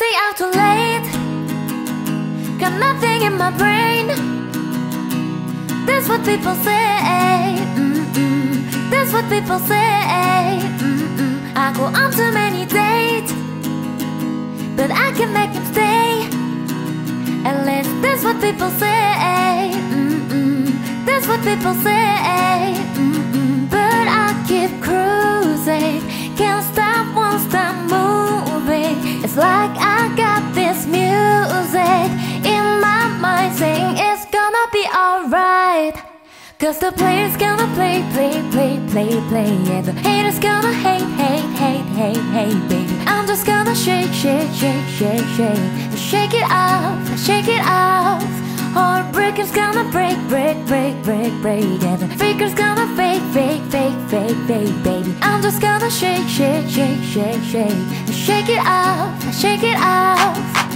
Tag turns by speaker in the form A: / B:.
A: stay out too late. Got nothing in my brain. That's what people say. That's what people say. I go on too many dates, but I can make him stay. At least that's what people say. That's what people say. Like I got this music in my mind saying it's gonna be alright. Cause the player's gonna play, play, play, play, play. And the haters gonna hate, hate, hate, hate, hate, baby. I'm just gonna shake, shake, shake, shake, shake. Shake it off, shake it off. Heartbreaker's gonna break, break, break, break, break. And the faker's gonna fake, fake, fake, fake, fake, baby. I'm just gonna shake, shake, shake, shake, shake. Shake it off, shake it off.